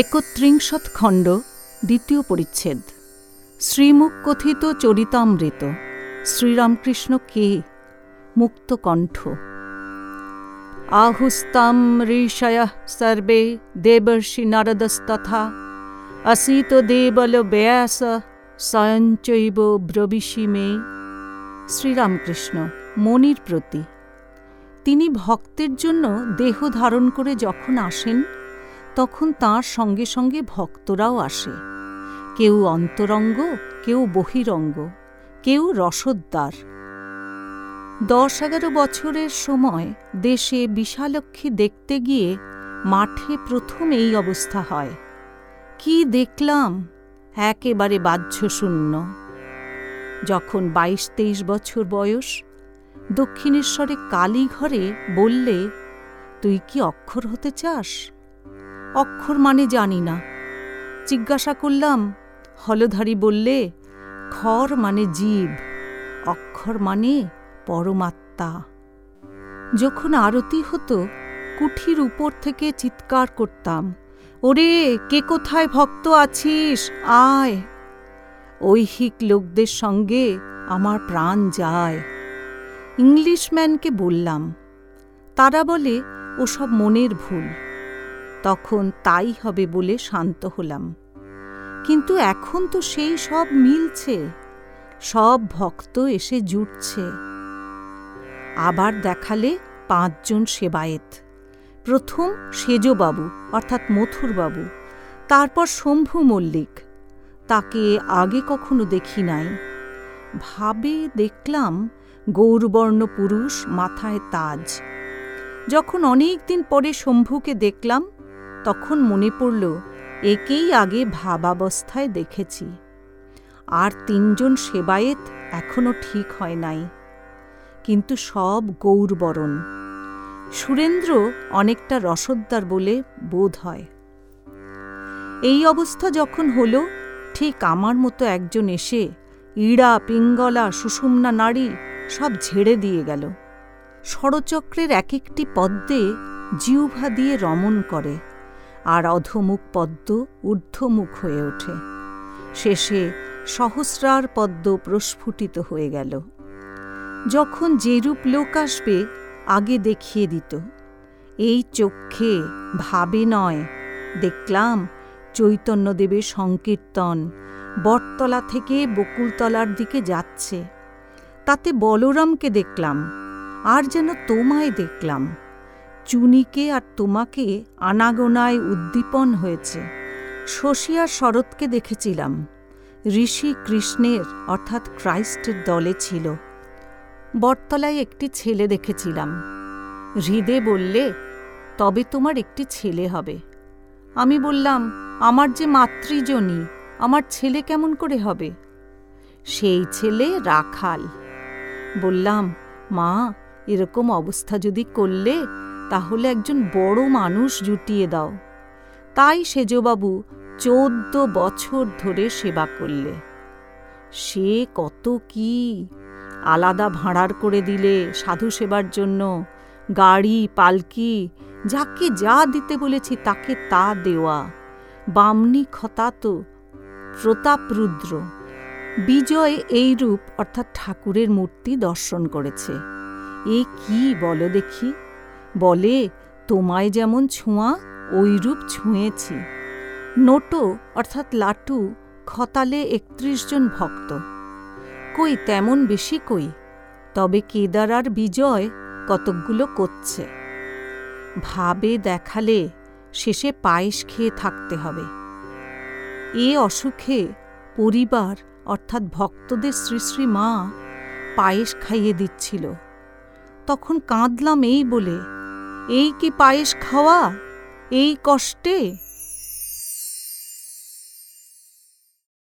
একত্রিংশৎ খণ্ড, দ্বিতীয় পরিচ্ছেদ। শ্রীমুখ কথিত চরিতামৃত, শ্রীরামকৃষ্ণ কে? মুক্তকণ্ঠ আহুস্তাম ঋষয় সর্বে দেবর্ষি নারদস্তথা অসিত দেবল ব্যাস স্বয়ঞ্চৈব ব্রবিষি মে। শ্রীরামকৃষ্ণ, মনির প্রতি, তিনি ভক্তের জন্য দেহ ধারণ করে যখন আসেন তখন তাঁর সঙ্গে সঙ্গে ভক্তরাও আসে। কেউ অন্তরঙ্গ, কেউ বহিরঙ্গ, কেউ রসদ্বার। দশ এগারো বছরের সময় দেশে বিশালক্ষী দেখতে গিয়ে মাঠে প্রথম এই অবস্থা হয়। কি দেখলাম? একেবারে বাহ্যশূন্য। যখন বাইশ তেইশ বছর বয়স, দক্ষিণেশ্বরে কালীঘরে বললে, তুই কি অক্ষর হতে চাস? অক্ষর মানে জানি না। জিজ্ঞাসা করলাম, হলধারী বললে, খর মানে জীব, অক্ষর মানে পরমাত্মা। যখন আরতি হতো, কুঠির উপর থেকে চিৎকার করতাম, ওরে, কে কোথায় ভক্ত আছিস? আয়! ঐহিক লোকদের সঙ্গে আমার প্রাণ যায়। ইংলিশম্যানকে বললাম, তারা বলে, ওসব মনের ভুল। তখন তাই হবে বলে শান্ত হলাম। কিন্তু এখন তো সেই সব মিলছে, সব ভক্ত এসে জুটছে। আবার দেখালে পাঁচজন সেবায়েত, প্রথম সেজবাবু, অর্থাৎ মথুরবাবু, তারপর শম্ভু মল্লিক। তাকে আগে কখনো দেখি নাই। ভাবে দেখলাম গৌরবর্ণ পুরুষ মাথায় তাজ। যখন অনেক দিন পরে শম্ভুকে দেখলাম তখন মনে পড়ল, একেই আগে ভাবাবস্থায় দেখেছি। আর তিনজন সেবায়েত এখনও ঠিক হয় নাই। কিন্তু সব গৌরবরণ। সুরেন্দ্র অনেকটা রসদ্দার বলে বোধ হয়। এই অবস্থা যখন হল, ঠিক আমার মতো একজন এসে ইড়া, পিঙ্গলা, সুষুম্না, নারী সব ঝেড়ে দিয়ে গেল। ষড়চক্রের এক একটি পদ্মে জিউভা দিয়ে রমণ করে। আর অধমুখ পদ্ম ঊর্ধ্বমুখ হয়ে ওঠে। শেষে সহস্রার পদ্ম প্রস্ফুটিত হয়ে গেল। যখন যেরূপ লোক আসবে, আগে দেখিয়ে দিত। এই চক্ষে ভাবে নয়, দেখলাম চৈতন্যদেবের সংকীর্তন বটতলা থেকে বকুলতলার দিকে যাচ্ছে। তাতে বলরামকে দেখলাম, আর যেন তোমায় দেখলাম। চুনিকে আর তোমাকে আনাগোনায় উদ্দীপন হয়েছে। শশী আর শরৎকে দেখেছিলাম। ঋষি কৃষ্ণের, অর্থাৎ ক্রাইস্টের দলে ছিল। বটতলায় একটি ছেলে দেখেছিলাম। হৃদে বললে, তবে তোমার একটি ছেলে হবে। আমি বললাম, আমার যে মাতৃজনী, আমার ছেলে কেমন করে হবে? সেই ছেলে রাখাল। বললাম, মা, এরকম অবস্থা যদি করলে তাহলে একজন বড় মানুষ জুটিয়ে দাও। তাই সেজবাবু চোদ্দ বছর ধরে সেবা করলে। সে কত কি? আলাদা ভাড়ার করে দিলে সাধু সেবার জন্য। গাড়ি, পালকি, যাকে যা দিতে বলেছি তাকে তা দেওয়া। বামনি খতাত প্রতাপরুদ্র। বিজয় এই রূপ অর্থাৎ ঠাকুরের মূর্তি দর্শন করেছে। এ কি বলো দেখি? বলে, তোমায় যেমন ছোঁয়া ওই রূপ ছুঁয়েছি। নোটো, অর্থাৎ লাটু, খতালে একত্রিশ জন ভক্ত। কই, তেমন বেশি কই? তবে কেদার আর বিজয় কতকগুলো করছে। ভাবে দেখালে শেষে পায়েস খেয়ে থাকতে হবে। এ অসুখে পরিবার, অর্থাৎ ভক্তদের শ্রী শ্রী মা, পায়েস খাইয়ে দিচ্ছিল। তখন কাঁদলাম এই বলে এই কি পায়েস খাওয়া? এই কষ্টে?